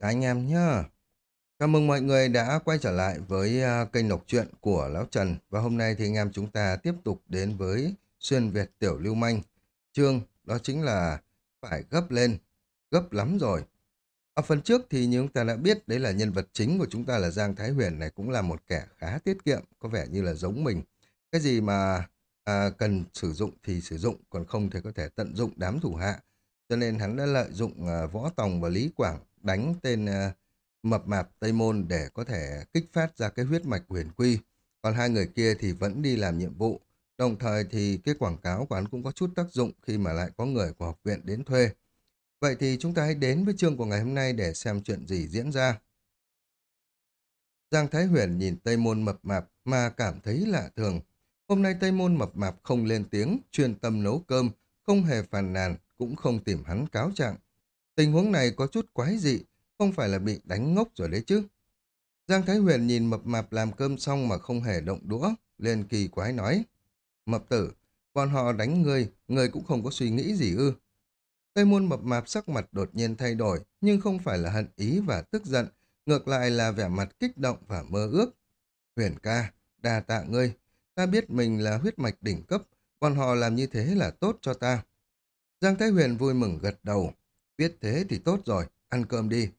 Các anh em nhá. Chào mừng mọi người đã quay trở lại với à, kênh đọc truyện của Lão Trần. Và hôm nay thì anh em chúng ta tiếp tục đến với Xuyên Việt Tiểu Lưu Manh. Chương đó chính là phải gấp lên, gấp lắm rồi. Ở phần trước thì như chúng ta đã biết đấy là nhân vật chính của chúng ta là Giang Thái Huyền này cũng là một kẻ khá tiết kiệm, có vẻ như là giống mình. Cái gì mà à, cần sử dụng thì sử dụng, còn không thì có thể tận dụng đám thủ hạ. Cho nên hắn đã lợi dụng à, Võ Tòng và Lý Quảng đánh tên ờ, mập mạp Tây Môn để có thể kích phát ra cái huyết mạch huyền quy. Còn hai người kia thì vẫn đi làm nhiệm vụ. Đồng thời thì cái quảng cáo của hắn cũng có chút tác dụng khi mà lại có người của học viện đến thuê. Vậy thì chúng ta hãy đến với chương của ngày hôm nay để xem chuyện gì diễn ra. Giang Thái Huyền nhìn Tây Môn mập mạp mà cảm thấy lạ thường. Hôm nay Tây Môn mập mạp không lên tiếng, chuyên tâm nấu cơm, không hề phàn nàn, cũng không tìm hắn cáo trạng. Tình huống này có chút quái dị, không phải là bị đánh ngốc rồi đấy chứ. Giang Thái Huyền nhìn mập mạp làm cơm xong mà không hề động đũa, liền kỳ quái nói. Mập tử, bọn họ đánh ngươi, ngươi cũng không có suy nghĩ gì ư. Tây môn mập mạp sắc mặt đột nhiên thay đổi, nhưng không phải là hận ý và tức giận, ngược lại là vẻ mặt kích động và mơ ước. Huyền ca, đa tạ ngươi, ta biết mình là huyết mạch đỉnh cấp, bọn họ làm như thế là tốt cho ta. Giang Thái Huyền vui mừng gật đầu, biết thế thì tốt rồi, ăn cơm đi.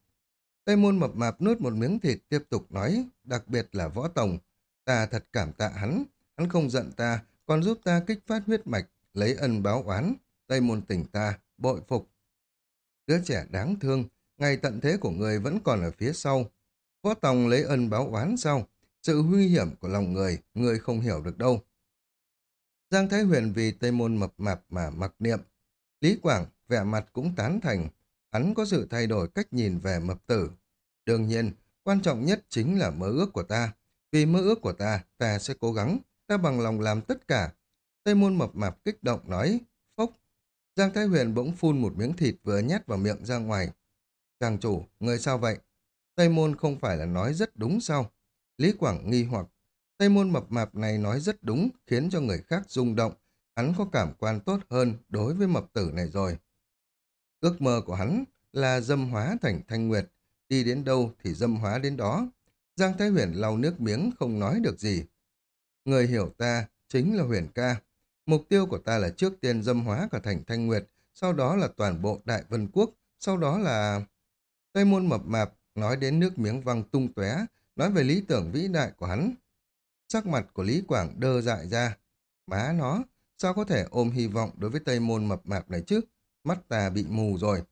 Tây môn mập mạp nuốt một miếng thịt tiếp tục nói, đặc biệt là võ tổng. Ta thật cảm tạ hắn, hắn không giận ta, còn giúp ta kích phát huyết mạch, lấy ân báo oán. Tây môn tỉnh ta, bội phục. Đứa trẻ đáng thương, ngày tận thế của người vẫn còn ở phía sau. Võ Tòng lấy ân báo oán sau. Sự nguy hiểm của lòng người, người không hiểu được đâu. Giang Thái Huyền vì Tây Môn mập mạp mà mặc niệm. Lý Quảng, vẻ mặt cũng tán thành. Hắn có sự thay đổi cách nhìn về mập tử. Đương nhiên, quan trọng nhất chính là mơ ước của ta. Vì mơ ước của ta, ta sẽ cố gắng, ta bằng lòng làm tất cả. Tây Môn mập mạp kích động nói, phốc. Giang Thái Huyền bỗng phun một miếng thịt vừa nhét vào miệng ra ngoài. Chàng chủ, người sao vậy? Tây Môn không phải là nói rất đúng sao? Lý Quảng nghi hoặc. Tây Môn mập mạp này nói rất đúng, khiến cho người khác rung động. Hắn có cảm quan tốt hơn đối với mập tử này rồi. Ước mơ của hắn là dâm hóa thành thanh nguyệt. Đi đến đâu thì dâm hóa đến đó. Giang Thái Huyền lau nước miếng không nói được gì. Người hiểu ta chính là Huyền ca. Mục tiêu của ta là trước tiên dâm hóa cả thành Thanh Nguyệt, sau đó là toàn bộ Đại Vân Quốc, sau đó là... Tây môn mập mạp nói đến nước miếng văng tung tóe, nói về lý tưởng vĩ đại của hắn. Sắc mặt của Lý Quảng đơ dại ra. Má nó, sao có thể ôm hy vọng đối với Tây môn mập mạp này chứ? Mắt ta bị mù rồi.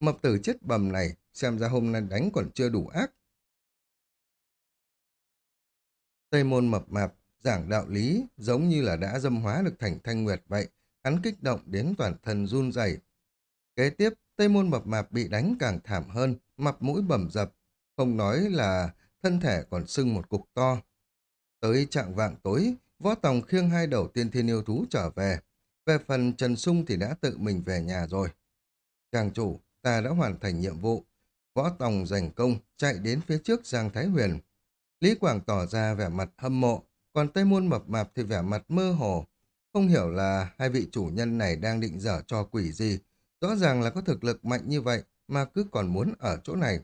Mập tử chết bầm này, xem ra hôm nay đánh còn chưa đủ ác. Tây môn mập mạp giảng đạo lý giống như là đã dâm hóa được thành thanh nguyệt vậy, hắn kích động đến toàn thân run rẩy. Kế tiếp, Tây Môn Mập Mạp bị đánh càng thảm hơn, mặt mũi bầm dập, không nói là thân thể còn sưng một cục to. Tới trạng vạng tối, Võ Tòng khiêng hai đầu tiên thiên yêu thú trở về. Về phần Trần Sung thì đã tự mình về nhà rồi. Chàng chủ, ta đã hoàn thành nhiệm vụ. Võ Tòng giành công, chạy đến phía trước Giang Thái Huyền. Lý Quảng tỏ ra vẻ mặt hâm mộ, còn Tây Môn mập mạp thì vẻ mặt mơ hồ. Không hiểu là hai vị chủ nhân này đang định dở cho quỷ gì. Rõ ràng là có thực lực mạnh như vậy mà cứ còn muốn ở chỗ này.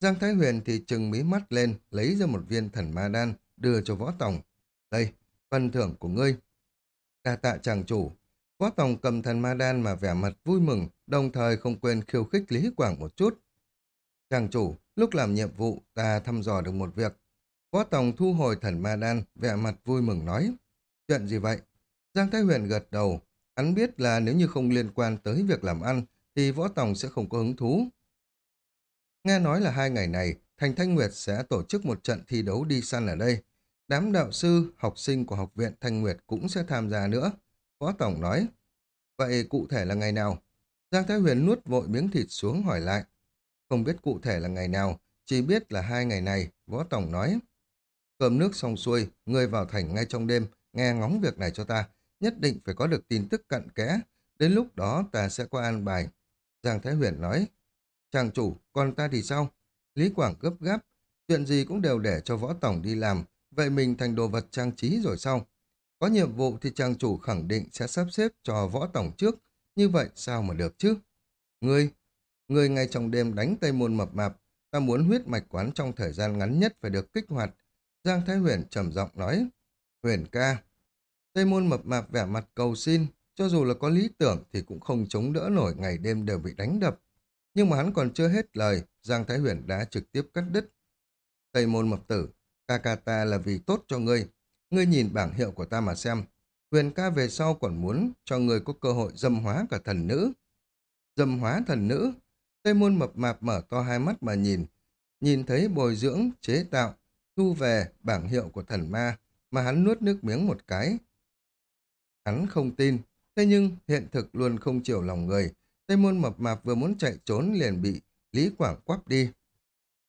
Giang Thái Huyền thì trừng mí mắt lên, lấy ra một viên thần ma đan, đưa cho võ tòng. Đây, phần thưởng của ngươi. Đa tạ chàng chủ. Võ tòng cầm thần ma đan mà vẻ mặt vui mừng, đồng thời không quên khiêu khích Lý Quảng một chút. Chàng chủ, lúc làm nhiệm vụ ta thăm dò được một việc. Võ Tòng thu hồi thần ma đan, vẻ mặt vui mừng nói. Chuyện gì vậy? Giang Thái Huyền gật đầu. Hắn biết là nếu như không liên quan tới việc làm ăn, thì Võ Tòng sẽ không có hứng thú. Nghe nói là hai ngày này, Thành Thanh Nguyệt sẽ tổ chức một trận thi đấu đi săn ở đây. Đám đạo sư, học sinh của học viện Thanh Nguyệt cũng sẽ tham gia nữa. Võ Tổng nói. Vậy cụ thể là ngày nào? Giang Thái Huyền nuốt vội miếng thịt xuống hỏi lại. Không biết cụ thể là ngày nào, chỉ biết là hai ngày này, Võ Tổng nói. Cơm nước xong xuôi, người vào thành ngay trong đêm, nghe ngóng việc này cho ta, nhất định phải có được tin tức cận kẽ, đến lúc đó ta sẽ qua an bài. Giang Thái Huyền nói, chàng chủ, còn ta thì sao? Lý Quảng gấp gáp, chuyện gì cũng đều để cho võ tổng đi làm, vậy mình thành đồ vật trang trí rồi sao? Có nhiệm vụ thì trang chủ khẳng định sẽ sắp xếp cho võ tổng trước, như vậy sao mà được chứ? Ngươi, ngươi ngay trong đêm đánh Tây Môn mập mạp, ta muốn huyết mạch quán trong thời gian ngắn nhất phải được kích hoạt. Giang Thái Huyền trầm giọng nói, Huyền ca. Tây môn mập mạp vẻ mặt cầu xin, cho dù là có lý tưởng thì cũng không chống đỡ nổi ngày đêm đều bị đánh đập. Nhưng mà hắn còn chưa hết lời, Giang Thái Huyền đã trực tiếp cắt đứt. Tây môn mập tử, ca ca ta là vì tốt cho ngươi. Ngươi nhìn bảng hiệu của ta mà xem. Huyền ca về sau còn muốn cho ngươi có cơ hội dâm hóa cả thần nữ. Dâm hóa thần nữ. Tây môn mập mạp mở to hai mắt mà nhìn. Nhìn thấy bồi dưỡng, chế tạo, thu về bảng hiệu của thần ma mà hắn nuốt nước miếng một cái. Hắn không tin, thế nhưng hiện thực luôn không chiều lòng người. Tây môn mập mạp vừa muốn chạy trốn liền bị Lý Quảng quắp đi.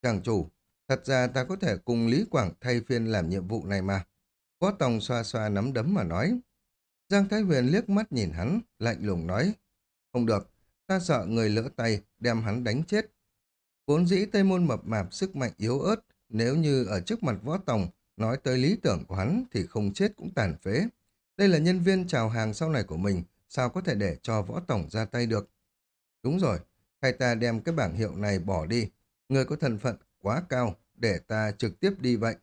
Chàng chủ, thật ra ta có thể cùng Lý Quảng thay phiên làm nhiệm vụ này mà. Võ Tòng xoa xoa nắm đấm mà nói. Giang Thái Huyền liếc mắt nhìn hắn, lạnh lùng nói. Không được, ta sợ người lỡ tay, đem hắn đánh chết. Vốn dĩ Tây Môn mập mạp sức mạnh yếu ớt, nếu như ở trước mặt Võ Tòng nói tới lý tưởng của hắn thì không chết cũng tàn phế. Đây là nhân viên chào hàng sau này của mình, sao có thể để cho Võ Tổng ra tay được. Đúng rồi, hay ta đem cái bảng hiệu này bỏ đi, người có thân phận quá cao, để ta trực tiếp đi vậy.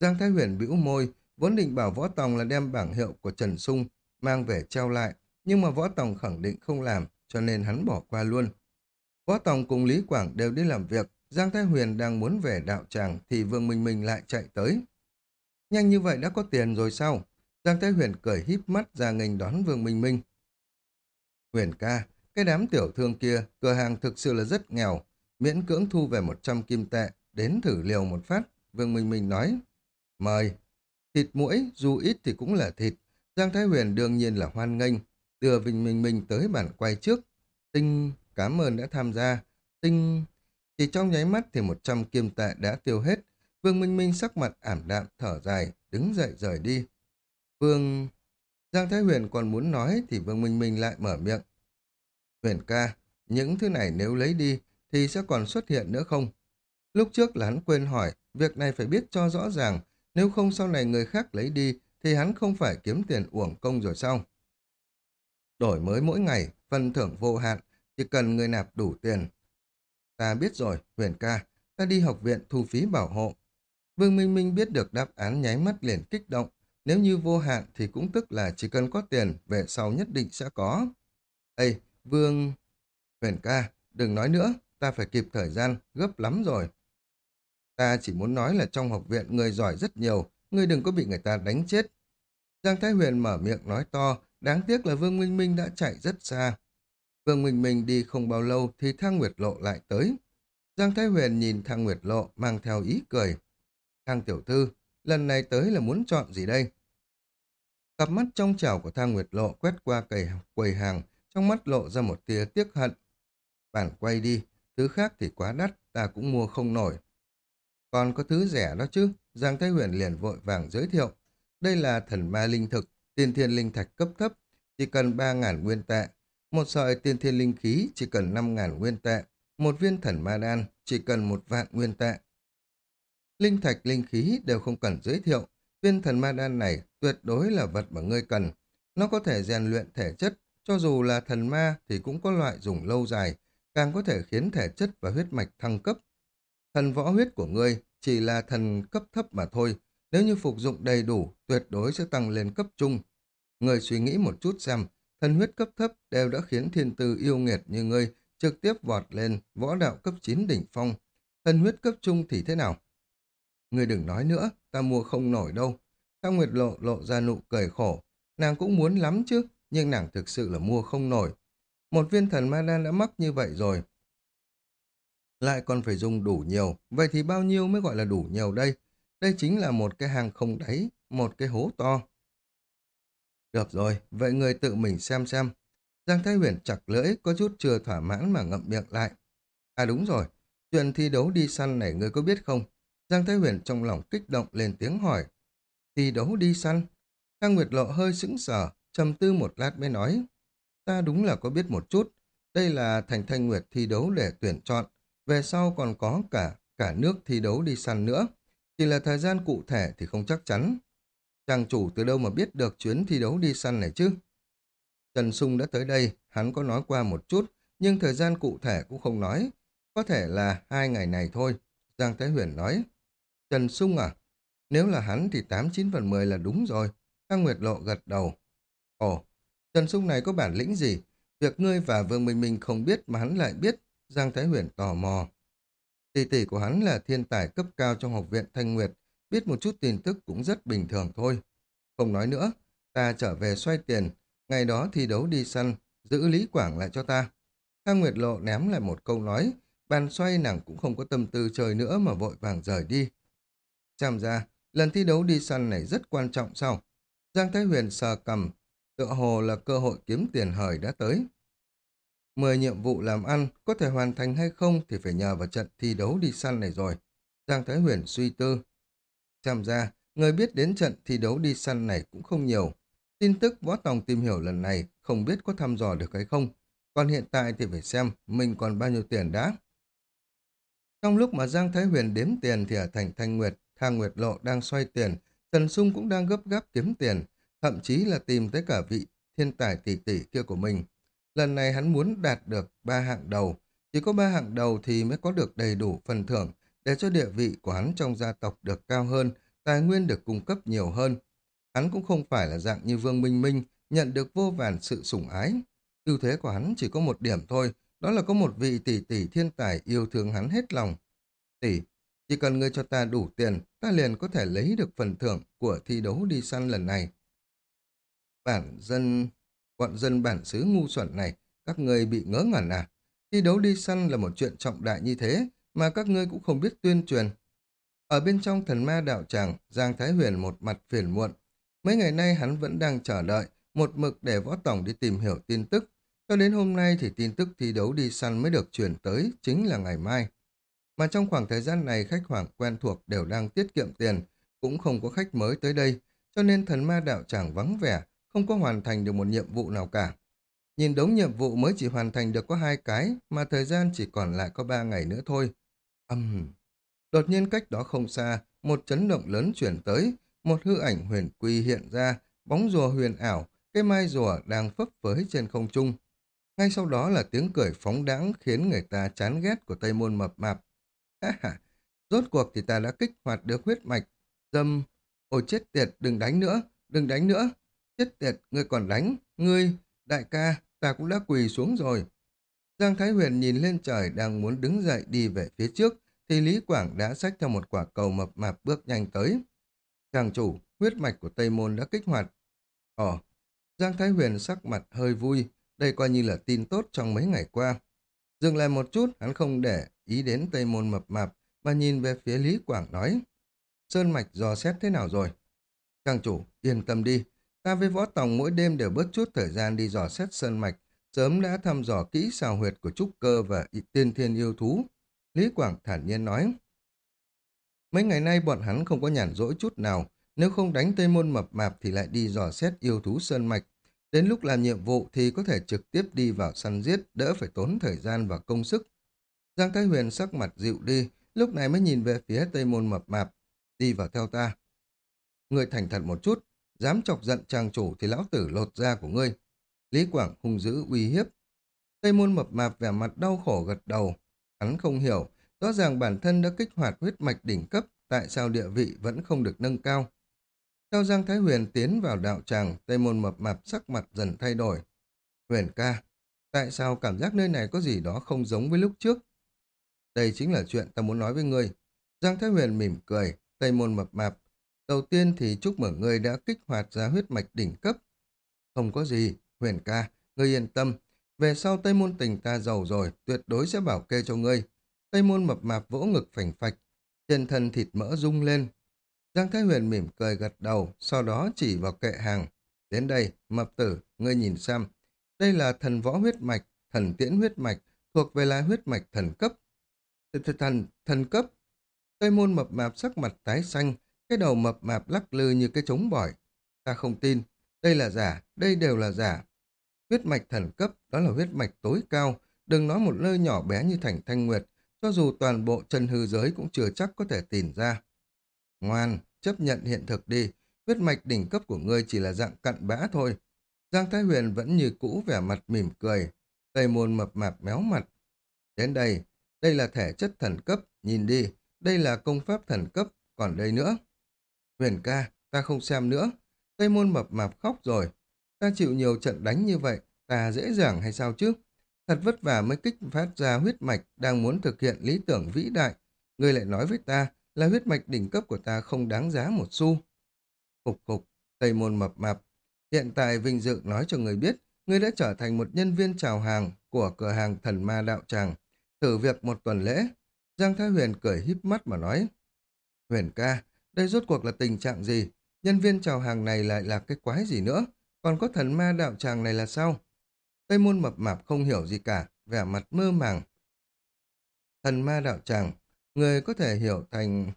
Giang Thái Huyền bĩu môi, vốn định bảo Võ Tòng là đem bảng hiệu của Trần Sung mang về treo lại, nhưng mà Võ Tòng khẳng định không làm, cho nên hắn bỏ qua luôn. Võ Tòng cùng Lý Quảng đều đi làm việc, Giang Thái Huyền đang muốn về đạo tràng thì Vương Minh Minh lại chạy tới. Nhanh như vậy đã có tiền rồi sao? Giang Thái Huyền cười híp mắt ra nghênh đón Vương Minh Minh. Huyền ca, cái đám tiểu thương kia, cửa hàng thực sự là rất nghèo, miễn cưỡng thu về 100 kim tệ, đến thử liều một phát. Vương Minh Minh nói, mời. Thịt mũi, dù ít thì cũng là thịt. Giang Thái Huyền đương nhiên là hoan nghênh, đưa Vinh Minh Minh tới bản quay trước. Tinh, cảm ơn đã tham gia. Tinh, chỉ trong nháy mắt thì 100 kim tệ đã tiêu hết. Vương Minh Minh sắc mặt ảm đạm, thở dài, đứng dậy rời đi. Vương... Giang Thái Huyền còn muốn nói thì Vương Minh Minh lại mở miệng. Huyền ca, những thứ này nếu lấy đi thì sẽ còn xuất hiện nữa không? Lúc trước là hắn quên hỏi, việc này phải biết cho rõ ràng, nếu không sau này người khác lấy đi thì hắn không phải kiếm tiền uổng công rồi sao? Đổi mới mỗi ngày, phần thưởng vô hạn, chỉ cần người nạp đủ tiền. Ta biết rồi, Huyền ca, ta đi học viện thu phí bảo hộ. Vương Minh Minh biết được đáp án nháy mắt liền kích động, nếu như vô hạn thì cũng tức là chỉ cần có tiền, về sau nhất định sẽ có. Ê, Vương... Huyền ca, đừng nói nữa, ta phải kịp thời gian, gấp lắm rồi. Ta chỉ muốn nói là trong học viện người giỏi rất nhiều, ngươi đừng có bị người ta đánh chết. Giang Thái Huyền mở miệng nói to, đáng tiếc là Vương Minh Minh đã chạy rất xa. Vương Minh Minh đi không bao lâu thì Thang Nguyệt Lộ lại tới. Giang Thái Huyền nhìn Thang Nguyệt Lộ mang theo ý cười. Thang Tiểu Thư, lần này tới là muốn chọn gì đây? Cặp mắt trong chảo của Thang Nguyệt Lộ quét qua cầy quầy hàng, trong mắt lộ ra một tia tiếc hận. Bản quay đi, thứ khác thì quá đắt, ta cũng mua không nổi. Còn có thứ rẻ đó chứ, Giang Thái Huyền liền vội vàng giới thiệu. Đây là thần ma linh thực, tiên thiên linh thạch cấp thấp, chỉ cần 3.000 nguyên tệ. Một sợi tiên thiên linh khí chỉ cần 5.000 nguyên tệ. Một viên thần ma đan chỉ cần một vạn nguyên tệ. Linh thạch, linh khí đều không cần giới thiệu. Viên thần ma đan này tuyệt đối là vật mà ngươi cần. Nó có thể rèn luyện thể chất, cho dù là thần ma thì cũng có loại dùng lâu dài, càng có thể khiến thể chất và huyết mạch thăng cấp. Thần võ huyết của ngươi chỉ là thần cấp thấp mà thôi, nếu như phục dụng đầy đủ, tuyệt đối sẽ tăng lên cấp trung. Người suy nghĩ một chút xem, thần huyết cấp thấp đều đã khiến thiên tư yêu nghiệt như ngươi trực tiếp vọt lên võ đạo cấp 9 đỉnh phong. Thần huyết cấp trung thì thế nào? Người đừng nói nữa, ta mua không nổi đâu. Cao Nguyệt Lộ lộ ra nụ cười khổ. Nàng cũng muốn lắm chứ, nhưng nàng thực sự là mua không nổi. Một viên thần ma đan đã mắc như vậy rồi. Lại còn phải dùng đủ nhiều, vậy thì bao nhiêu mới gọi là đủ nhiều đây? Đây chính là một cái hang không đáy, một cái hố to. Được rồi, vậy người tự mình xem xem. Giang Thái Huyền chặt lưỡi, có chút chưa thỏa mãn mà ngậm miệng lại. À đúng rồi, chuyện thi đấu đi săn này người có biết không? Giang Thái Huyền trong lòng kích động lên tiếng hỏi. Thi đấu đi săn? Khang Nguyệt Lộ hơi sững sờ, trầm tư một lát mới nói. Ta đúng là có biết một chút. Đây là thành thanh nguyệt thi đấu để tuyển chọn. Về sau còn có cả cả nước thi đấu đi săn nữa. Chỉ là thời gian cụ thể thì không chắc chắn. Chàng chủ từ đâu mà biết được chuyến thi đấu đi săn này chứ? Trần Sung đã tới đây, hắn có nói qua một chút, nhưng thời gian cụ thể cũng không nói. Có thể là hai ngày này thôi. Giang Thái Huyền nói. Trần Sung à? Nếu là hắn thì 89 phần 10 là đúng rồi. Các Nguyệt Lộ gật đầu. Ồ, Trần Sung này có bản lĩnh gì? Việc ngươi và Vương Minh Minh không biết mà hắn lại biết. Giang Thái Huyền tò mò. Tỷ tỷ của hắn là thiên tài cấp cao trong học viện Thanh Nguyệt. Biết một chút tin tức cũng rất bình thường thôi. Không nói nữa, ta trở về xoay tiền. Ngày đó thi đấu đi săn, giữ Lý Quảng lại cho ta. Thang Nguyệt Lộ ném lại một câu nói, bàn xoay nàng cũng không có tâm tư chơi nữa mà vội vàng rời đi. Chàm ra, lần thi đấu đi săn này rất quan trọng sao? Giang Thái Huyền sờ cầm, tựa hồ là cơ hội kiếm tiền hời đã tới. Mười nhiệm vụ làm ăn có thể hoàn thành hay không thì phải nhờ vào trận thi đấu đi săn này rồi. Giang Thái Huyền suy tư. Xem ra, người biết đến trận thi đấu đi săn này cũng không nhiều. Tin tức võ tòng tìm hiểu lần này không biết có thăm dò được hay không. Còn hiện tại thì phải xem mình còn bao nhiêu tiền đã. Trong lúc mà Giang Thái Huyền đếm tiền thì ở thành Thanh Nguyệt, Thang Nguyệt Lộ đang xoay tiền, Trần Sung cũng đang gấp gáp kiếm tiền, thậm chí là tìm tới cả vị thiên tài tỷ tỷ kia của mình. Lần này hắn muốn đạt được ba hạng đầu, chỉ có ba hạng đầu thì mới có được đầy đủ phần thưởng để cho địa vị của hắn trong gia tộc được cao hơn, tài nguyên được cung cấp nhiều hơn. Hắn cũng không phải là dạng như Vương Minh Minh, nhận được vô vàn sự sủng ái. Ưu thế của hắn chỉ có một điểm thôi, đó là có một vị tỷ tỷ thiên tài yêu thương hắn hết lòng. Tỷ, chỉ cần ngươi cho ta đủ tiền, ta liền có thể lấy được phần thưởng của thi đấu đi săn lần này. Bản dân, bọn dân bản xứ ngu xuẩn này, các ngươi bị ngớ ngẩn à? Thi đấu đi săn là một chuyện trọng đại như thế, mà các ngươi cũng không biết tuyên truyền. Ở bên trong thần ma đạo tràng, Giang Thái Huyền một mặt phiền muộn. Mấy ngày nay hắn vẫn đang chờ đợi, một mực để võ tổng đi tìm hiểu tin tức. Cho đến hôm nay thì tin tức thi đấu đi săn mới được chuyển tới, chính là ngày mai. Mà trong khoảng thời gian này khách hoàng quen thuộc đều đang tiết kiệm tiền, cũng không có khách mới tới đây, cho nên thần ma đạo tràng vắng vẻ, không có hoàn thành được một nhiệm vụ nào cả. Nhìn đống nhiệm vụ mới chỉ hoàn thành được có hai cái, mà thời gian chỉ còn lại có ba ngày nữa thôi. Âm... Uhm. Đột nhiên cách đó không xa, một chấn động lớn chuyển tới, một hư ảnh huyền quy hiện ra, bóng rùa huyền ảo, cái mai rùa đang phấp phới trên không trung. Ngay sau đó là tiếng cười phóng đãng khiến người ta chán ghét của Tây Môn mập mạp. Ha ha, rốt cuộc thì ta đã kích hoạt được huyết mạch. Dâm, ôi chết tiệt, đừng đánh nữa, đừng đánh nữa. Chết tiệt, ngươi còn đánh, ngươi, đại ca, ta cũng đã quỳ xuống rồi. Giang Thái Huyền nhìn lên trời đang muốn đứng dậy đi về phía trước, thì Lý Quảng đã xách theo một quả cầu mập mạp bước nhanh tới. Chàng chủ, huyết mạch của Tây Môn đã kích hoạt. Ồ, Giang Thái Huyền sắc mặt hơi vui, đây coi như là tin tốt trong mấy ngày qua. Dừng lại một chút, hắn không để ý đến Tây Môn mập mạp, mà nhìn về phía Lý Quảng nói. Sơn mạch dò xét thế nào rồi? Chàng chủ, yên tâm đi. Ta với võ tòng mỗi đêm đều bớt chút thời gian đi dò xét sơn mạch, sớm đã thăm dò kỹ xào huyệt của trúc cơ và tiên thiên yêu thú. Lý Quảng thản nhiên nói. Mấy ngày nay bọn hắn không có nhàn rỗi chút nào, nếu không đánh Tây Môn mập mạp thì lại đi dò xét yêu thú sơn mạch. Đến lúc làm nhiệm vụ thì có thể trực tiếp đi vào săn giết, đỡ phải tốn thời gian và công sức. Giang Thái Huyền sắc mặt dịu đi, lúc này mới nhìn về phía Tây Môn mập mạp. Đi vào theo ta. người thành thật một chút, dám chọc giận trang chủ thì lão tử lột da của ngươi. Lý Quảng hung dữ uy hiếp. Tây Môn mập mạp vẻ mặt đau khổ gật đầu. Hắn không hiểu, rõ ràng bản thân đã kích hoạt huyết mạch đỉnh cấp, tại sao địa vị vẫn không được nâng cao. Theo Giang Thái Huyền tiến vào đạo tràng, Tây Môn mập mạp sắc mặt dần thay đổi. Huyền ca, tại sao cảm giác nơi này có gì đó không giống với lúc trước? Đây chính là chuyện ta muốn nói với ngươi. Giang Thái Huyền mỉm cười, Tây Môn mập mạp. Đầu tiên thì chúc mừng ngươi đã kích hoạt ra huyết mạch đỉnh cấp. Không có gì, Huyền ca, ngươi yên tâm. Về sau Tây Môn tình ta giàu rồi, tuyệt đối sẽ bảo kê cho ngươi. Tây Môn mập mạp vỗ ngực phành phạch, trên thân thịt mỡ rung lên, Giang Thái Huyền mỉm cười gật đầu, sau đó chỉ vào kệ hàng. Đến đây, mập tử, ngươi nhìn xem. Đây là thần võ huyết mạch, thần tiễn huyết mạch, thuộc về là huyết mạch thần cấp. Thần, thần cấp. Tây môn mập mạp sắc mặt tái xanh, cái đầu mập mạp lắc lư như cái trống bỏi. Ta không tin, đây là giả, đây đều là giả. Huyết mạch thần cấp, đó là huyết mạch tối cao, đừng nói một nơi nhỏ bé như thành thanh nguyệt, cho dù toàn bộ chân hư giới cũng chưa chắc có thể tìm ra. Ngoan, chấp nhận hiện thực đi, huyết mạch đỉnh cấp của ngươi chỉ là dạng cặn bã thôi. Giang Thái Huyền vẫn như cũ vẻ mặt mỉm cười, tây môn mập mạp méo mặt. Đến đây, Đây là thể chất thần cấp, nhìn đi, đây là công pháp thần cấp, còn đây nữa. Huyền ca, ta không xem nữa. Tây môn mập mạp khóc rồi. Ta chịu nhiều trận đánh như vậy, ta dễ dàng hay sao chứ? Thật vất vả mới kích phát ra huyết mạch đang muốn thực hiện lý tưởng vĩ đại. Ngươi lại nói với ta là huyết mạch đỉnh cấp của ta không đáng giá một xu. Cục cục, Tây môn mập mạp. Hiện tại vinh dự nói cho người biết, ngươi đã trở thành một nhân viên chào hàng của cửa hàng thần ma đạo tràng. Thử việc một tuần lễ. Giang Thái Huyền cười híp mắt mà nói. Huyền ca, đây rốt cuộc là tình trạng gì? Nhân viên chào hàng này lại là cái quái gì nữa? Còn có thần ma đạo tràng này là sao? Tây môn mập mạp không hiểu gì cả, vẻ mặt mơ màng. Thần ma đạo tràng, người có thể hiểu thành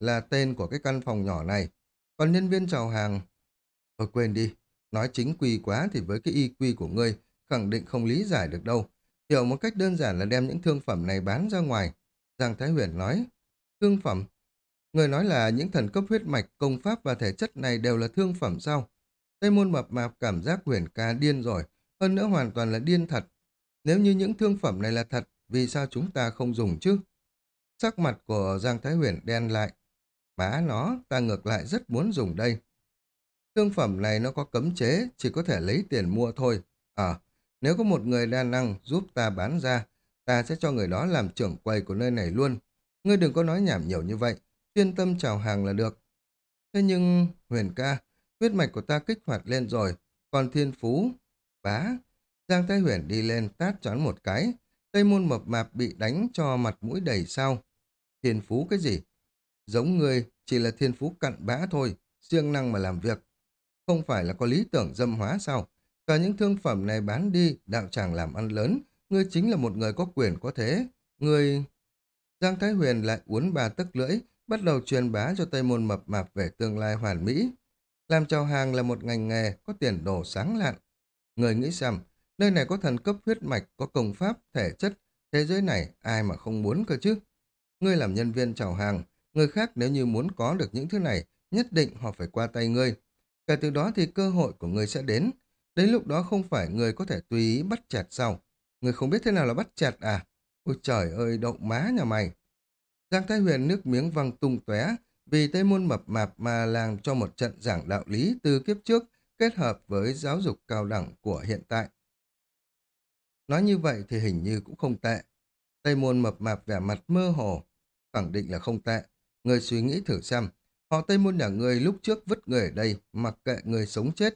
là tên của cái căn phòng nhỏ này. Còn nhân viên chào hàng... Thôi quên đi, nói chính quy quá thì với cái y quy của ngươi khẳng định không lý giải được đâu. Hiểu một cách đơn giản là đem những thương phẩm này bán ra ngoài. Giang Thái Huyền nói, thương phẩm? Người nói là những thần cấp huyết mạch, công pháp và thể chất này đều là thương phẩm sao? Tây môn mập mạp cảm giác huyền ca điên rồi, hơn nữa hoàn toàn là điên thật. Nếu như những thương phẩm này là thật, vì sao chúng ta không dùng chứ? Sắc mặt của Giang Thái Huyền đen lại. Bá nó, ta ngược lại rất muốn dùng đây. Thương phẩm này nó có cấm chế, chỉ có thể lấy tiền mua thôi. Ờ, nếu có một người đa năng giúp ta bán ra, ta sẽ cho người đó làm trưởng quầy của nơi này luôn. Ngươi đừng có nói nhảm nhiều như vậy, chuyên tâm chào hàng là được. Thế nhưng, Huyền ca, huyết mạch của ta kích hoạt lên rồi, còn thiên phú, bá. Giang Thái Huyền đi lên tát choán một cái, Tây môn mập mạp bị đánh cho mặt mũi đầy sao. Thiên phú cái gì? Giống người, chỉ là thiên phú cặn bã thôi, siêng năng mà làm việc. Không phải là có lý tưởng dâm hóa sao? Cả những thương phẩm này bán đi, đạo tràng làm ăn lớn, ngươi chính là một người có quyền có thế. Ngươi... Giang Thái Huyền lại uốn ba tấc lưỡi, bắt đầu truyền bá cho Tây Môn mập mạp về tương lai hoàn mỹ. Làm chào hàng là một ngành nghề có tiền đồ sáng lạn. Người nghĩ rằng nơi này có thần cấp huyết mạch, có công pháp, thể chất, thế giới này ai mà không muốn cơ chứ? Ngươi làm nhân viên chào hàng, người khác nếu như muốn có được những thứ này, nhất định họ phải qua tay ngươi. Kể từ đó thì cơ hội của ngươi sẽ đến. Đến lúc đó không phải người có thể tùy ý bắt chẹt sau. Người không biết thế nào là bắt chẹt à? Ôi trời ơi, đậu má nhà mày! Giang Thái Huyền nước miếng văng tung tóe vì Tây Môn mập mạp mà làm cho một trận giảng đạo lý từ kiếp trước kết hợp với giáo dục cao đẳng của hiện tại. Nói như vậy thì hình như cũng không tệ. Tây Môn mập mạp vẻ mặt mơ hồ, khẳng định là không tệ. Người suy nghĩ thử xem, họ Tây Môn nhà người lúc trước vứt người ở đây, mặc kệ người sống chết,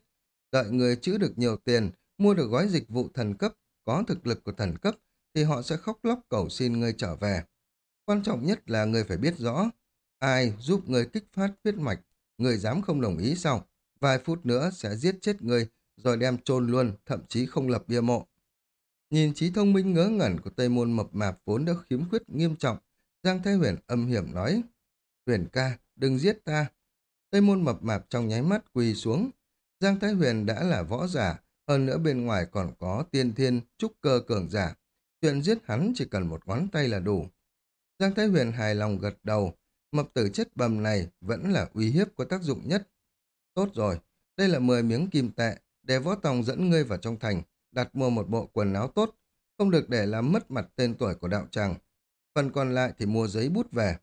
đợi người chữ được nhiều tiền, mua được gói dịch vụ thần cấp, có thực lực của thần cấp, thì họ sẽ khóc lóc cầu xin người trở về. Quan trọng nhất là người phải biết rõ, ai giúp người kích phát huyết mạch, người dám không đồng ý sao? Vài phút nữa sẽ giết chết người, rồi đem chôn luôn, thậm chí không lập bia mộ. Nhìn trí thông minh ngớ ngẩn của Tây Môn mập mạp vốn đã khiếm khuyết nghiêm trọng, Giang Thái Huyền âm hiểm nói, Huyền ca, đừng giết ta. Tây Môn mập mạp trong nháy mắt quỳ xuống. Giang Thái Huyền đã là võ giả, hơn nữa bên ngoài còn có tiên thiên, trúc cơ cường giả. Chuyện giết hắn chỉ cần một ngón tay là đủ. Giang Thái Huyền hài lòng gật đầu, mập tử chất bầm này vẫn là uy hiếp có tác dụng nhất. Tốt rồi, đây là 10 miếng kim tệ, để võ tòng dẫn ngươi vào trong thành, đặt mua một bộ quần áo tốt, không được để làm mất mặt tên tuổi của đạo tràng. Phần còn lại thì mua giấy bút về.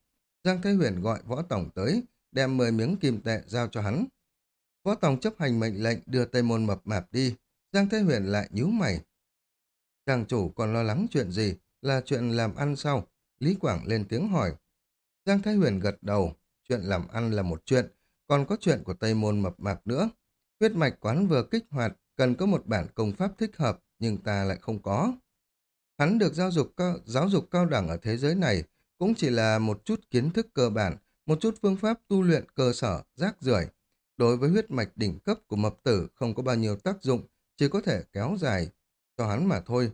Giang Thái Huyền gọi võ tổng tới, đem 10 miếng kim tệ giao cho hắn. Võ tổng chấp hành mệnh lệnh đưa Tây Môn mập mạp đi, Giang Thái Huyền lại nhíu mày. Chàng chủ còn lo lắng chuyện gì, là chuyện làm ăn sau. Lý Quảng lên tiếng hỏi. Giang Thái Huyền gật đầu, chuyện làm ăn là một chuyện, còn có chuyện của Tây Môn mập mạp nữa. Huyết mạch quán vừa kích hoạt, cần có một bản công pháp thích hợp, nhưng ta lại không có. Hắn được giáo dục cao, giáo dục cao đẳng ở thế giới này cũng chỉ là một chút kiến thức cơ bản, một chút phương pháp tu luyện cơ sở, rác rưởi. Đối với huyết mạch đỉnh cấp của mập tử không có bao nhiêu tác dụng, chỉ có thể kéo dài cho hắn mà thôi.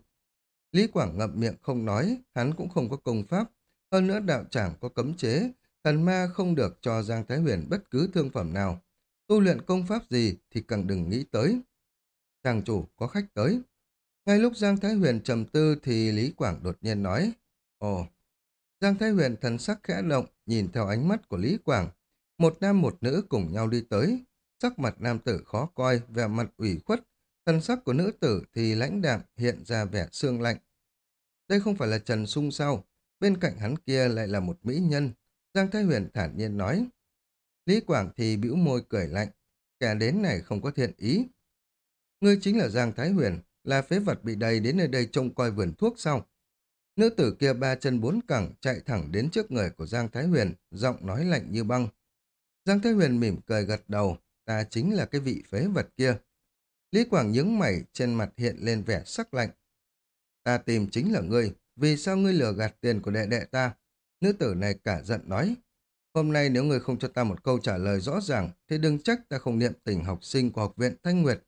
Lý Quảng ngậm miệng không nói, hắn cũng không có công pháp. Hơn nữa đạo trảng có cấm chế, thần ma không được cho Giang Thái Huyền bất cứ thương phẩm nào. Tu luyện công pháp gì thì càng đừng nghĩ tới. Chàng chủ có khách tới. Ngay lúc Giang Thái Huyền trầm tư thì Lý Quảng đột nhiên nói, Ồ, Giang Thái Huyền thần sắc khẽ động, nhìn theo ánh mắt của Lý Quảng. Một nam một nữ cùng nhau đi tới, sắc mặt nam tử khó coi, vẻ mặt ủy khuất, thần sắc của nữ tử thì lãnh đạm hiện ra vẻ xương lạnh. Đây không phải là Trần Sung sao? bên cạnh hắn kia lại là một mỹ nhân. Giang Thái Huyền thản nhiên nói. Lý Quảng thì bĩu môi cười lạnh, kẻ đến này không có thiện ý. Ngươi chính là Giang Thái Huyền, là phế vật bị đầy đến nơi đây trông coi vườn thuốc sau. Nữ tử kia ba chân bốn cẳng chạy thẳng đến trước người của Giang Thái Huyền, giọng nói lạnh như băng. Giang Thái Huyền mỉm cười gật đầu, ta chính là cái vị phế vật kia. Lý Quảng nhướng mày, trên mặt hiện lên vẻ sắc lạnh. Ta tìm chính là ngươi, vì sao ngươi lừa gạt tiền của đệ đệ ta? Nữ tử này cả giận nói. Hôm nay nếu ngươi không cho ta một câu trả lời rõ ràng, thì đừng trách ta không niệm tình học sinh của học viện Thanh Nguyệt.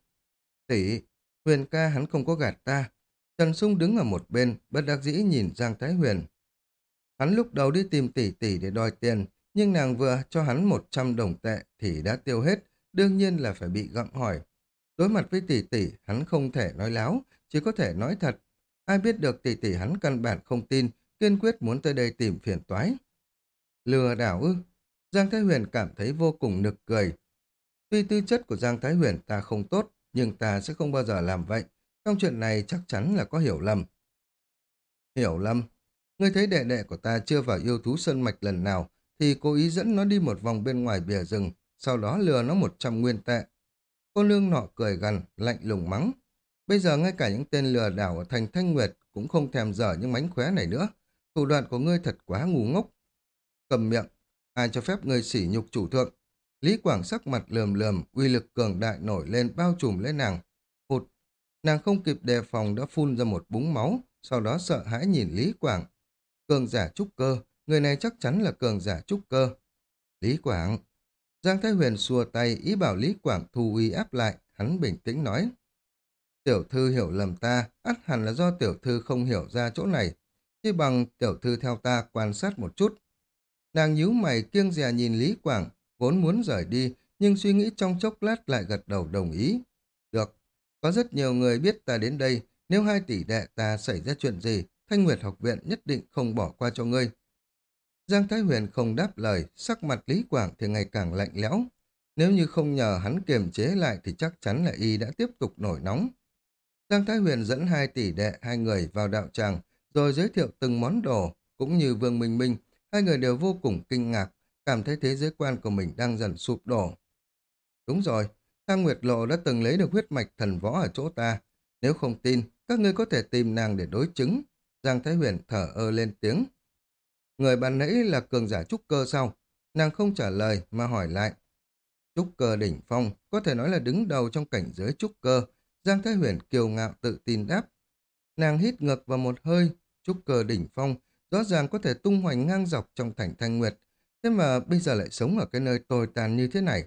Tỷ, Huyền ca hắn không có gạt ta. Trần Sung đứng ở một bên, bất đắc dĩ nhìn Giang Thái Huyền. Hắn lúc đầu đi tìm tỷ tỷ để đòi tiền, nhưng nàng vừa cho hắn 100 đồng tệ thì đã tiêu hết, đương nhiên là phải bị gặng hỏi. Đối mặt với tỷ tỷ, hắn không thể nói láo, chỉ có thể nói thật. Ai biết được tỷ tỷ hắn căn bản không tin, kiên quyết muốn tới đây tìm phiền toái. Lừa đảo ư? Giang Thái Huyền cảm thấy vô cùng nực cười. Tuy tư chất của Giang Thái Huyền ta không tốt, nhưng ta sẽ không bao giờ làm vậy. Trong chuyện này chắc chắn là có hiểu lầm. Hiểu lầm? Ngươi thấy đệ đệ của ta chưa vào yêu thú sơn mạch lần nào, thì cố ý dẫn nó đi một vòng bên ngoài bìa rừng, sau đó lừa nó một trăm nguyên tệ. Cô lương nọ cười gần, lạnh lùng mắng. Bây giờ ngay cả những tên lừa đảo ở thành Thanh Nguyệt cũng không thèm dở những mánh khóe này nữa. Thủ đoạn của ngươi thật quá ngu ngốc. Cầm miệng, ai cho phép ngươi sỉ nhục chủ thượng. Lý Quảng sắc mặt lườm lườm, uy lực cường đại nổi lên bao trùm lên nàng. Hụt, nàng không kịp đề phòng đã phun ra một búng máu, sau đó sợ hãi nhìn Lý Quảng. Cường giả trúc cơ, người này chắc chắn là cường giả trúc cơ. Lý Quảng, Giang Thái Huyền xua tay ý bảo Lý Quảng thu uy áp lại, hắn bình tĩnh nói. Tiểu thư hiểu lầm ta, ắt hẳn là do tiểu thư không hiểu ra chỗ này. Chỉ bằng tiểu thư theo ta quan sát một chút. Nàng nhíu mày kiêng dè nhìn Lý Quảng, vốn muốn rời đi, nhưng suy nghĩ trong chốc lát lại gật đầu đồng ý. Được, có rất nhiều người biết ta đến đây, nếu hai tỷ đệ ta xảy ra chuyện gì, Thanh Nguyệt học viện nhất định không bỏ qua cho ngươi. Giang Thái Huyền không đáp lời, sắc mặt Lý Quảng thì ngày càng lạnh lẽo. Nếu như không nhờ hắn kiềm chế lại thì chắc chắn là y đã tiếp tục nổi nóng. Giang Thái Huyền dẫn hai tỷ đệ hai người vào đạo tràng, rồi giới thiệu từng món đồ, cũng như Vương Minh Minh, hai người đều vô cùng kinh ngạc, cảm thấy thế giới quan của mình đang dần sụp đổ. Đúng rồi, Thang Nguyệt Lộ đã từng lấy được huyết mạch thần võ ở chỗ ta. Nếu không tin, các ngươi có thể tìm nàng để đối chứng. Giang Thái Huyền thở ơ lên tiếng. Người bạn nãy là cường giả trúc cơ sao? Nàng không trả lời mà hỏi lại. Trúc cơ đỉnh phong, có thể nói là đứng đầu trong cảnh giới trúc cơ. Giang Thái Huyền kiều ngạo tự tin đáp. Nàng hít ngược vào một hơi, trúc cơ đỉnh phong, rõ ràng có thể tung hoành ngang dọc trong thành thanh nguyệt. Thế mà bây giờ lại sống ở cái nơi tồi tàn như thế này.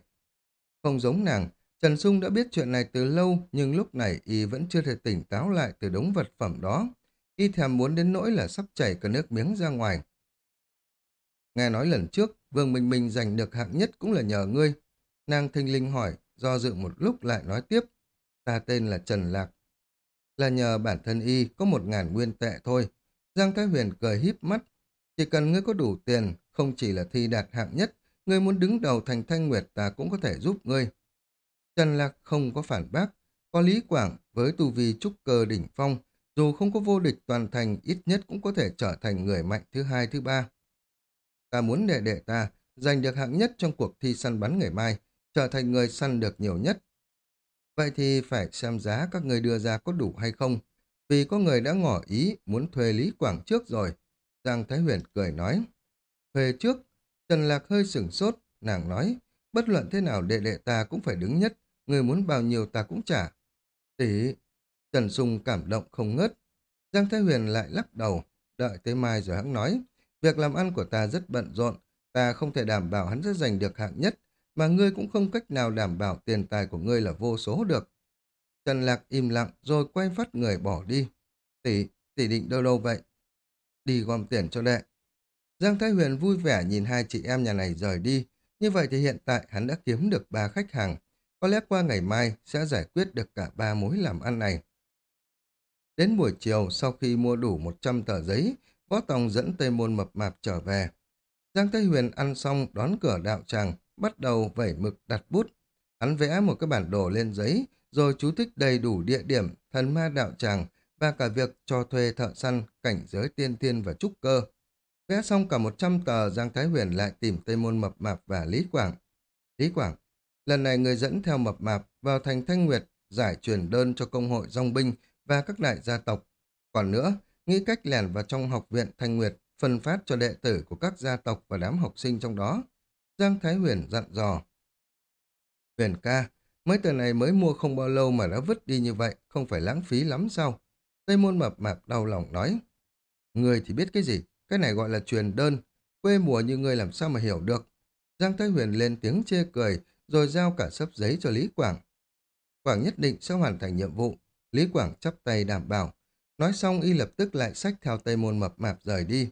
Không giống nàng, Trần Sung đã biết chuyện này từ lâu, nhưng lúc này y vẫn chưa thể tỉnh táo lại từ đống vật phẩm đó. Y thèm muốn đến nỗi là sắp chảy cả nước miếng ra ngoài. Nghe nói lần trước, Vương Minh Minh giành được hạng nhất cũng là nhờ ngươi. Nàng thinh linh hỏi, do dự một lúc lại nói tiếp. Ta tên là Trần Lạc. Là nhờ bản thân y có một ngàn nguyên tệ thôi. Giang Thái Huyền cười híp mắt. Chỉ cần ngươi có đủ tiền, không chỉ là thi đạt hạng nhất, ngươi muốn đứng đầu thành thanh nguyệt ta cũng có thể giúp ngươi. Trần Lạc không có phản bác. Có Lý Quảng với tu vi trúc cơ đỉnh phong, dù không có vô địch toàn thành, ít nhất cũng có thể trở thành người mạnh thứ hai, thứ ba. Ta muốn đệ đệ ta giành được hạng nhất trong cuộc thi săn bắn ngày mai, trở thành người săn được nhiều nhất. Vậy thì phải xem giá các người đưa ra có đủ hay không, vì có người đã ngỏ ý muốn thuê Lý Quảng trước rồi. Giang Thái Huyền cười nói, thuê trước, Trần Lạc hơi sửng sốt, nàng nói, bất luận thế nào đệ đệ ta cũng phải đứng nhất, người muốn bao nhiêu ta cũng trả. Tỷ, Trần Sung cảm động không ngớt. Giang Thái Huyền lại lắc đầu, đợi tới mai rồi hắn nói, Việc làm ăn của ta rất bận rộn, ta không thể đảm bảo hắn sẽ giành được hạng nhất, mà ngươi cũng không cách nào đảm bảo tiền tài của ngươi là vô số được. Trần Lạc im lặng rồi quay phát người bỏ đi. Tỷ, tỷ định đâu đâu vậy? Đi gom tiền cho đệ. Giang Thái Huyền vui vẻ nhìn hai chị em nhà này rời đi. Như vậy thì hiện tại hắn đã kiếm được ba khách hàng. Có lẽ qua ngày mai sẽ giải quyết được cả ba mối làm ăn này. Đến buổi chiều, sau khi mua đủ 100 tờ giấy, Võ Tòng dẫn Tây Môn mập mạp trở về. Giang Tây Huyền ăn xong đón cửa đạo tràng, bắt đầu vẩy mực đặt bút. Hắn vẽ một cái bản đồ lên giấy, rồi chú thích đầy đủ địa điểm, thần ma đạo tràng và cả việc cho thuê thợ săn, cảnh giới tiên thiên và trúc cơ. Vẽ xong cả 100 tờ, Giang Thái Huyền lại tìm Tây Môn Mập Mạp và Lý Quảng. Lý Quảng, lần này người dẫn theo Mập Mạp vào thành Thanh Nguyệt giải truyền đơn cho công hội dòng binh và các đại gia tộc. Còn nữa, nghĩ cách lẻn vào trong học viện Thanh Nguyệt, phân phát cho đệ tử của các gia tộc và đám học sinh trong đó. Giang Thái Huyền dặn dò. Huyền ca, mấy tờ này mới mua không bao lâu mà đã vứt đi như vậy, không phải lãng phí lắm sao? Tây môn mập mạp đau lòng nói. Người thì biết cái gì, cái này gọi là truyền đơn, quê mùa như người làm sao mà hiểu được. Giang Thái Huyền lên tiếng chê cười, rồi giao cả sấp giấy cho Lý Quảng. Quảng nhất định sẽ hoàn thành nhiệm vụ. Lý Quảng chắp tay đảm bảo. Nói xong y lập tức lại xách theo Tây Môn Mập Mạp rời đi.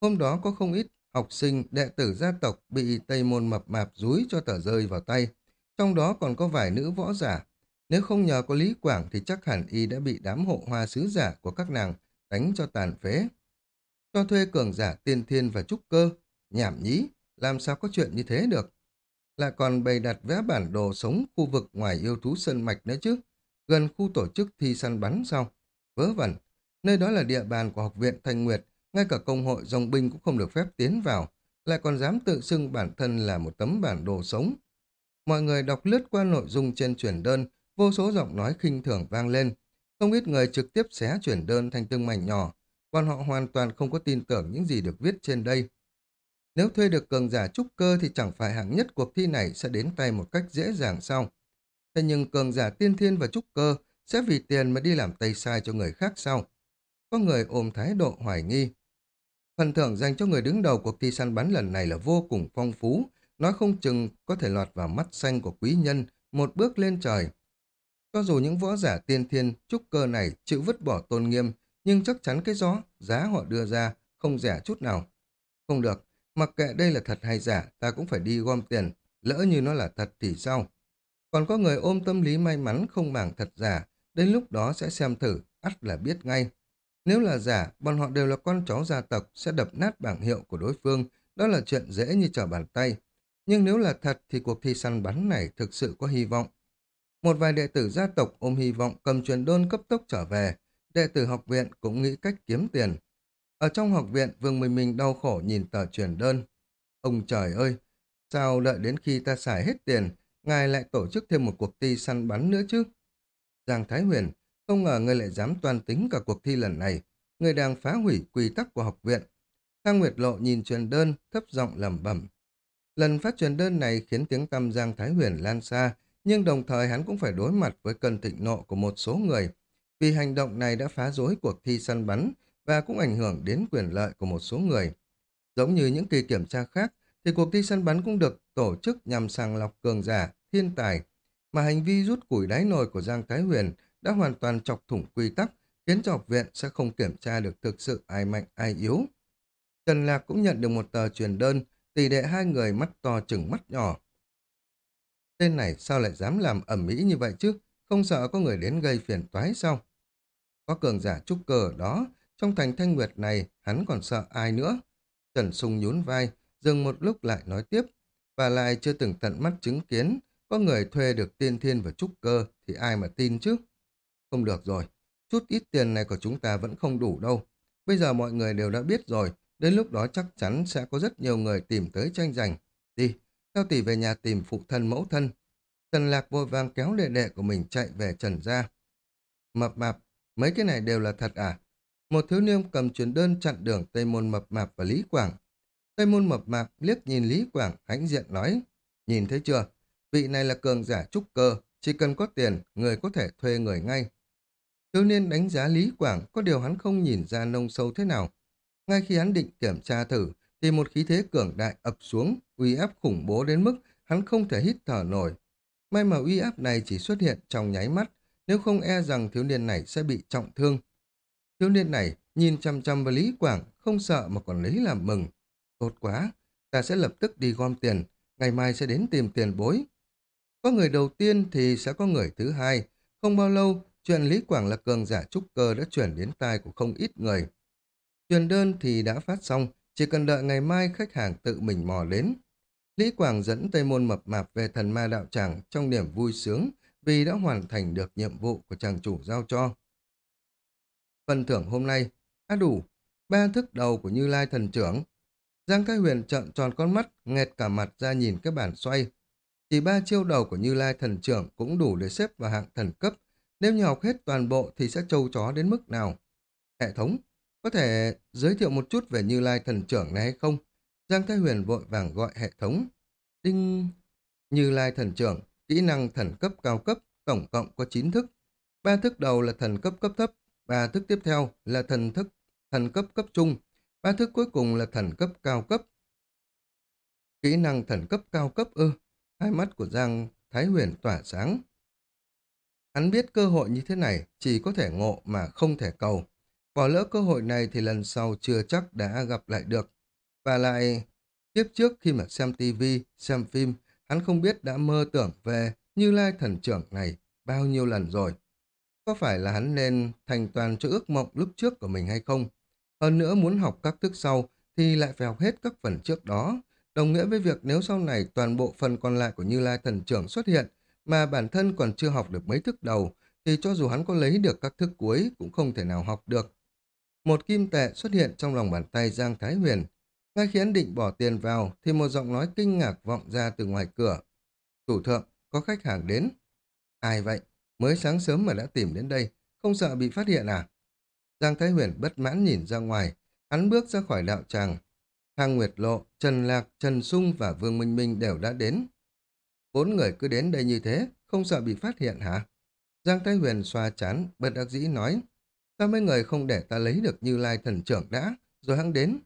Hôm đó có không ít học sinh, đệ tử gia tộc bị Tây Môn Mập Mạp rúi cho tờ rơi vào tay. Trong đó còn có vài nữ võ giả. Nếu không nhờ có Lý Quảng thì chắc hẳn y đã bị đám hộ hoa sứ giả của các nàng đánh cho tàn phế. Cho thuê cường giả tiên thiên và trúc cơ, nhảm nhí, làm sao có chuyện như thế được. Lại còn bày đặt vẽ bản đồ sống khu vực ngoài yêu thú sơn mạch nữa chứ, gần khu tổ chức thi săn bắn sau Vớ vẩn, nơi đó là địa bàn của học viện Thanh Nguyệt, ngay cả công hội dòng binh cũng không được phép tiến vào, lại còn dám tự xưng bản thân là một tấm bản đồ sống. Mọi người đọc lướt qua nội dung trên chuyển đơn, vô số giọng nói khinh thường vang lên. Không ít người trực tiếp xé chuyển đơn thành từng mảnh nhỏ, còn họ hoàn toàn không có tin tưởng những gì được viết trên đây. Nếu thuê được cường giả trúc cơ thì chẳng phải hạng nhất cuộc thi này sẽ đến tay một cách dễ dàng sao? Thế nhưng cường giả tiên thiên và trúc cơ sẽ vì tiền mà đi làm tay sai cho người khác sao? Có người ôm thái độ hoài nghi. Phần thưởng dành cho người đứng đầu cuộc thi săn bắn lần này là vô cùng phong phú, nói không chừng có thể lọt vào mắt xanh của quý nhân một bước lên trời. Cho dù những võ giả tiên thiên, trúc cơ này chịu vứt bỏ tôn nghiêm, nhưng chắc chắn cái gió, giá họ đưa ra không rẻ chút nào. Không được, mặc kệ đây là thật hay giả, ta cũng phải đi gom tiền, lỡ như nó là thật thì sao? Còn có người ôm tâm lý may mắn không màng thật giả, đến lúc đó sẽ xem thử, ắt là biết ngay. Nếu là giả, bọn họ đều là con cháu gia tộc sẽ đập nát bảng hiệu của đối phương, đó là chuyện dễ như trở bàn tay. Nhưng nếu là thật thì cuộc thi săn bắn này thực sự có hy vọng. Một vài đệ tử gia tộc ôm hy vọng cầm truyền đơn cấp tốc trở về, đệ tử học viện cũng nghĩ cách kiếm tiền. Ở trong học viện, Vương Minh Minh đau khổ nhìn tờ truyền đơn. Ông trời ơi, sao đợi đến khi ta xài hết tiền, ngài lại tổ chức thêm một cuộc thi săn bắn nữa chứ? Giang Thái Huyền, không ngờ ngươi lại dám toàn tính cả cuộc thi lần này. Ngươi đang phá hủy quy tắc của học viện. Thang Nguyệt Lộ nhìn truyền đơn, thấp giọng lẩm bẩm. Lần phát truyền đơn này khiến tiếng tăm Giang Thái Huyền lan xa, nhưng đồng thời hắn cũng phải đối mặt với cơn thịnh nộ của một số người. Vì hành động này đã phá rối cuộc thi săn bắn và cũng ảnh hưởng đến quyền lợi của một số người. Giống như những kỳ kiểm tra khác, thì cuộc thi săn bắn cũng được tổ chức nhằm sàng lọc cường giả, thiên tài, mà hành vi rút củi đáy nồi của Giang Thái Huyền đã hoàn toàn chọc thủng quy tắc, khiến cho học viện sẽ không kiểm tra được thực sự ai mạnh ai yếu. Trần Lạc cũng nhận được một tờ truyền đơn, tỷ đệ hai người mắt to chừng mắt nhỏ. Tên này sao lại dám làm ẩm mỹ như vậy chứ? Không sợ có người đến gây phiền toái sao? Có cường giả trúc cờ ở đó, trong thành thanh nguyệt này hắn còn sợ ai nữa? Trần Sung nhún vai, dừng một lúc lại nói tiếp, và lại chưa từng tận mắt chứng kiến, có người thuê được tiên thiên và trúc cơ thì ai mà tin chứ? Không được rồi, chút ít tiền này của chúng ta vẫn không đủ đâu. Bây giờ mọi người đều đã biết rồi, đến lúc đó chắc chắn sẽ có rất nhiều người tìm tới tranh giành. Đi, theo tỷ về nhà tìm phụ thân mẫu thân. Trần Lạc vội vàng kéo đệ đệ của mình chạy về Trần gia. Mập mạp, mấy cái này đều là thật à? Một thiếu niên cầm truyền đơn chặn đường Tây Môn Mập Mạp và Lý Quảng. Tây Môn Mập Mạp liếc nhìn Lý Quảng, hãnh diện nói, nhìn thấy chưa, vị này là cường giả trúc cơ, chỉ cần có tiền, người có thể thuê người ngay. Thiếu niên đánh giá Lý Quảng, có điều hắn không nhìn ra nông sâu thế nào. Ngay khi hắn định kiểm tra thử, thì một khí thế cường đại ập xuống, uy áp khủng bố đến mức hắn không thể hít thở nổi. May mà uy áp này chỉ xuất hiện trong nháy mắt, nếu không e rằng thiếu niên này sẽ bị trọng thương. Thiếu niên này nhìn chăm chăm vào Lý Quảng, không sợ mà còn lấy làm mừng. Tốt quá, ta sẽ lập tức đi gom tiền, ngày mai sẽ đến tìm tiền bối. Có người đầu tiên thì sẽ có người thứ hai. Không bao lâu, chuyện Lý Quảng là cường giả trúc cơ đã chuyển đến tai của không ít người. Truyền đơn thì đã phát xong, chỉ cần đợi ngày mai khách hàng tự mình mò đến. Lý Quảng dẫn Tây Môn Mập Mạp về thần ma đạo tràng trong niềm vui sướng vì đã hoàn thành được nhiệm vụ của chàng chủ giao cho. Phần thưởng hôm nay, á đủ, ba thức đầu của Như Lai thần trưởng. Giang Thái Huyền trợn tròn con mắt, nghẹt cả mặt ra nhìn cái bản xoay. Chỉ ba chiêu đầu của Như Lai thần trưởng cũng đủ để xếp vào hạng thần cấp. Nếu như học hết toàn bộ thì sẽ trâu chó đến mức nào? Hệ thống, có thể giới thiệu một chút về Như Lai thần trưởng này hay không? Giang Thái Huyền vội vàng gọi hệ thống. Đinh... Như Lai thần trưởng, kỹ năng thần cấp cao cấp, tổng cộng có 9 thức. Ba thức đầu là thần cấp cấp thấp, ba thức tiếp theo là thần thức thần cấp cấp trung, ba thức cuối cùng là thần cấp cao cấp. Kỹ năng thần cấp cao cấp ư, hai mắt của Giang Thái Huyền tỏa sáng. Hắn biết cơ hội như thế này chỉ có thể ngộ mà không thể cầu. Bỏ lỡ cơ hội này thì lần sau chưa chắc đã gặp lại được. Và lại, tiếp trước khi mà xem tivi, xem phim, hắn không biết đã mơ tưởng về Như Lai thần trưởng này bao nhiêu lần rồi. Có phải là hắn nên thành toàn cho ước mộng lúc trước của mình hay không? Hơn nữa muốn học các thức sau thì lại phải học hết các phần trước đó. Đồng nghĩa với việc nếu sau này toàn bộ phần còn lại của Như Lai thần trưởng xuất hiện mà bản thân còn chưa học được mấy thức đầu thì cho dù hắn có lấy được các thức cuối cũng không thể nào học được. Một kim tệ xuất hiện trong lòng bàn tay Giang Thái Huyền. Ngay khi hắn định bỏ tiền vào thì một giọng nói kinh ngạc vọng ra từ ngoài cửa. Chủ thượng, có khách hàng đến. Ai vậy? Mới sáng sớm mà đã tìm đến đây, không sợ bị phát hiện à? Giang Thái Huyền bất mãn nhìn ra ngoài, hắn bước ra khỏi đạo tràng. Thang Nguyệt Lộ, Trần Lạc, Trần Sung và Vương Minh Minh đều đã đến. Bốn người cứ đến đây như thế, không sợ bị phát hiện hả? Giang Thái Huyền xoa chán, bất đắc dĩ nói. Sao mấy người không để ta lấy được như lai thần trưởng đã, rồi hắn đến?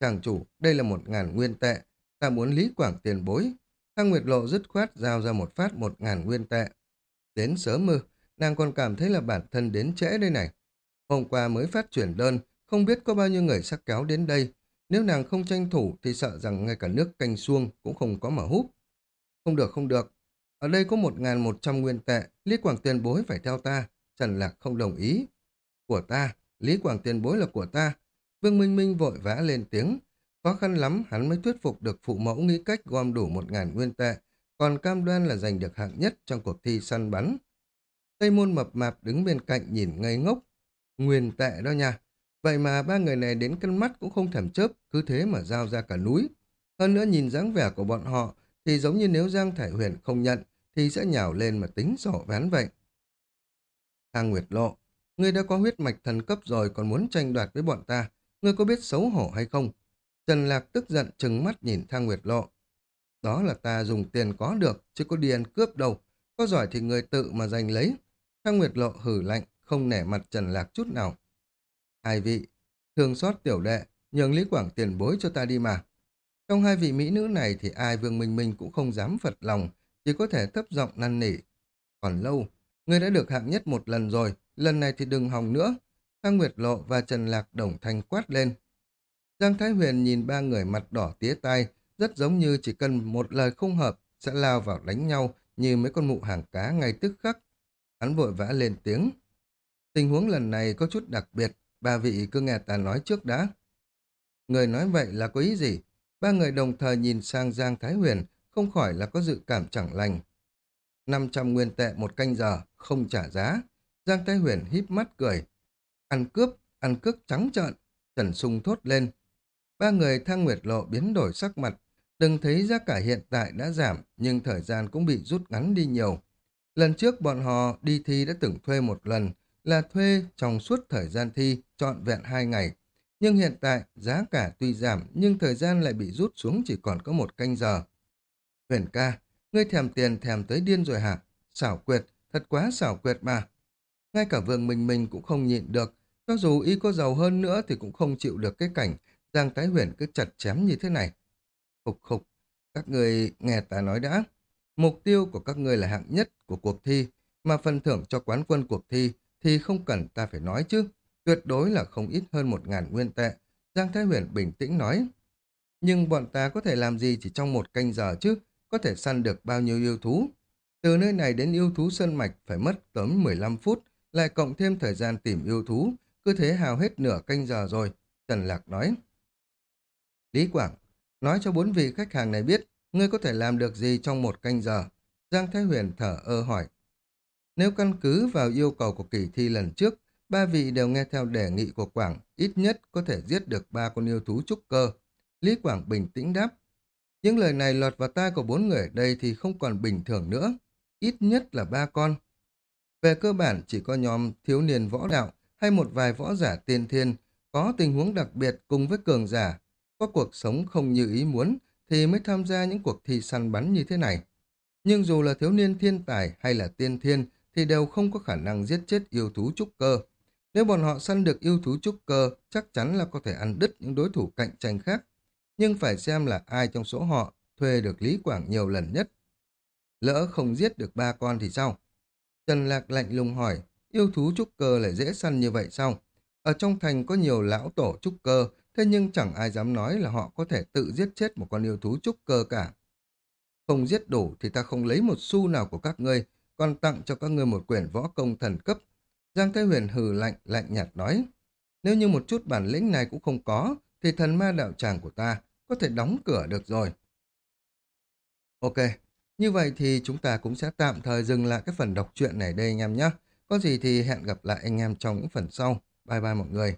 Chàng chủ, đây là một ngàn nguyên tệ, ta muốn Lý Quảng tiền bối. Thang Nguyệt Lộ dứt khoát giao ra một phát một ngàn nguyên tệ. Đến sớm mơ, nàng còn cảm thấy là bản thân đến trễ đây này. Hôm qua mới phát chuyển đơn, không biết có bao nhiêu người sắc kéo đến đây. Nếu nàng không tranh thủ thì sợ rằng ngay cả nước canh xuông cũng không có mà hút. Không được, không được. Ở đây có một ngàn một trăm nguyên tệ, Lý Quảng tiền bối phải theo ta. Trần Lạc không đồng ý. Của ta, Lý Quảng tiền bối là của ta. Vương Minh Minh vội vã lên tiếng. Khó khăn lắm hắn mới thuyết phục được phụ mẫu nghĩ cách gom đủ một ngàn nguyên tệ, còn cam đoan là giành được hạng nhất trong cuộc thi săn bắn. Tây môn mập mạp đứng bên cạnh nhìn ngây ngốc, Nguyên tệ đó nha. Vậy mà ba người này đến cân mắt cũng không thèm chớp, cứ thế mà giao ra cả núi. Hơn nữa nhìn dáng vẻ của bọn họ thì giống như nếu Giang Thải Huyền không nhận thì sẽ nhào lên mà tính sổ ván vậy. Thang Nguyệt Lộ, ngươi đã có huyết mạch thần cấp rồi còn muốn tranh đoạt với bọn ta, ngươi có biết xấu hổ hay không? Trần Lạc tức giận trừng mắt nhìn Thang Nguyệt Lộ. Đó là ta dùng tiền có được, chứ có điền cướp đâu. Có giỏi thì người tự mà giành lấy. Thang Nguyệt Lộ hử lạnh, không nể mặt Trần Lạc chút nào. Hai vị, thương xót tiểu đệ, nhường Lý Quảng tiền bối cho ta đi mà. Trong hai vị mỹ nữ này thì ai Vương Minh Minh cũng không dám phật lòng, chỉ có thể thấp giọng năn nỉ. Còn lâu, ngươi đã được hạng nhất một lần rồi, lần này thì đừng hòng nữa. Thang Nguyệt Lộ và Trần Lạc đồng thanh quát lên. Giang Thái Huyền nhìn ba người mặt đỏ tía tai, rất giống như chỉ cần một lời không hợp sẽ lao vào đánh nhau như mấy con mụ hàng cá ngay tức khắc. Hắn vội vã lên tiếng. Tình huống lần này có chút đặc biệt, ba vị cứ nghe ta nói trước đã. Người nói vậy là có ý gì? Ba người đồng thời nhìn sang Giang Thái Huyền, không khỏi là có dự cảm chẳng lành. 500 nguyên tệ một canh giờ, không trả giá. Giang Thái Huyền híp mắt cười. Ăn cướp, ăn cướp trắng trợn. Trần Sung thốt lên. Ba người thang nguyệt lộ biến đổi sắc mặt. Đừng thấy giá cả hiện tại đã giảm, nhưng thời gian cũng bị rút ngắn đi nhiều. Lần trước bọn họ đi thi đã từng thuê một lần, là thuê trong suốt thời gian thi trọn vẹn hai ngày. Nhưng hiện tại, giá cả tuy giảm nhưng thời gian lại bị rút xuống chỉ còn có một canh giờ. Huyền ca, ngươi thèm tiền thèm tới điên rồi hả? Xảo quyệt, thật quá xảo quyệt mà. Ngay cả vương mình mình cũng không nhịn được. Cho dù y có giàu hơn nữa thì cũng không chịu được cái cảnh Giang Tái Huyền cứ chặt chém như thế này. Khục khục, các người nghe ta nói đã. Mục tiêu của các người là hạng nhất của cuộc thi, mà phần thưởng cho quán quân cuộc thi thì không cần ta phải nói chứ. Tuyệt đối là không ít hơn một ngàn nguyên tệ. Giang Thái Huyền bình tĩnh nói. Nhưng bọn ta có thể làm gì chỉ trong một canh giờ chứ? Có thể săn được bao nhiêu yêu thú? Từ nơi này đến yêu thú Sơn Mạch phải mất tấm 15 phút, lại cộng thêm thời gian tìm yêu thú. Cứ thế hào hết nửa canh giờ rồi. Trần Lạc nói. Lý Quảng, nói cho bốn vị khách hàng này biết, ngươi có thể làm được gì trong một canh giờ? Giang Thái Huyền thở ơ hỏi. Nếu căn cứ vào yêu cầu của kỳ thi lần trước, ba vị đều nghe theo đề nghị của Quảng, ít nhất có thể giết được ba con yêu thú trúc cơ. Lý Quảng bình tĩnh đáp. Những lời này lọt vào tai của bốn người ở đây thì không còn bình thường nữa. Ít nhất là ba con. Về cơ bản chỉ có nhóm thiếu niên võ đạo hay một vài võ giả tiên thiên có tình huống đặc biệt cùng với cường giả, có cuộc sống không như ý muốn thì mới tham gia những cuộc thi săn bắn như thế này. Nhưng dù là thiếu niên thiên tài hay là tiên thiên thì đều không có khả năng giết chết yêu thú trúc cơ. Nếu bọn họ săn được yêu thú trúc cơ, chắc chắn là có thể ăn đứt những đối thủ cạnh tranh khác. Nhưng phải xem là ai trong số họ thuê được Lý Quảng nhiều lần nhất. Lỡ không giết được ba con thì sao? Trần Lạc lạnh lùng hỏi, yêu thú trúc cơ lại dễ săn như vậy sao? Ở trong thành có nhiều lão tổ trúc cơ, thế nhưng chẳng ai dám nói là họ có thể tự giết chết một con yêu thú trúc cơ cả. Không giết đủ thì ta không lấy một xu nào của các ngươi, còn tặng cho các ngươi một quyển võ công thần cấp. Giang Thái Huyền hừ lạnh, lạnh nhạt nói, nếu như một chút bản lĩnh này cũng không có, thì thần ma đạo tràng của ta có thể đóng cửa được rồi. Ok, như vậy thì chúng ta cũng sẽ tạm thời dừng lại cái phần đọc truyện này đây anh em nhé. Có gì thì hẹn gặp lại anh em trong những phần sau. Bye bye mọi người.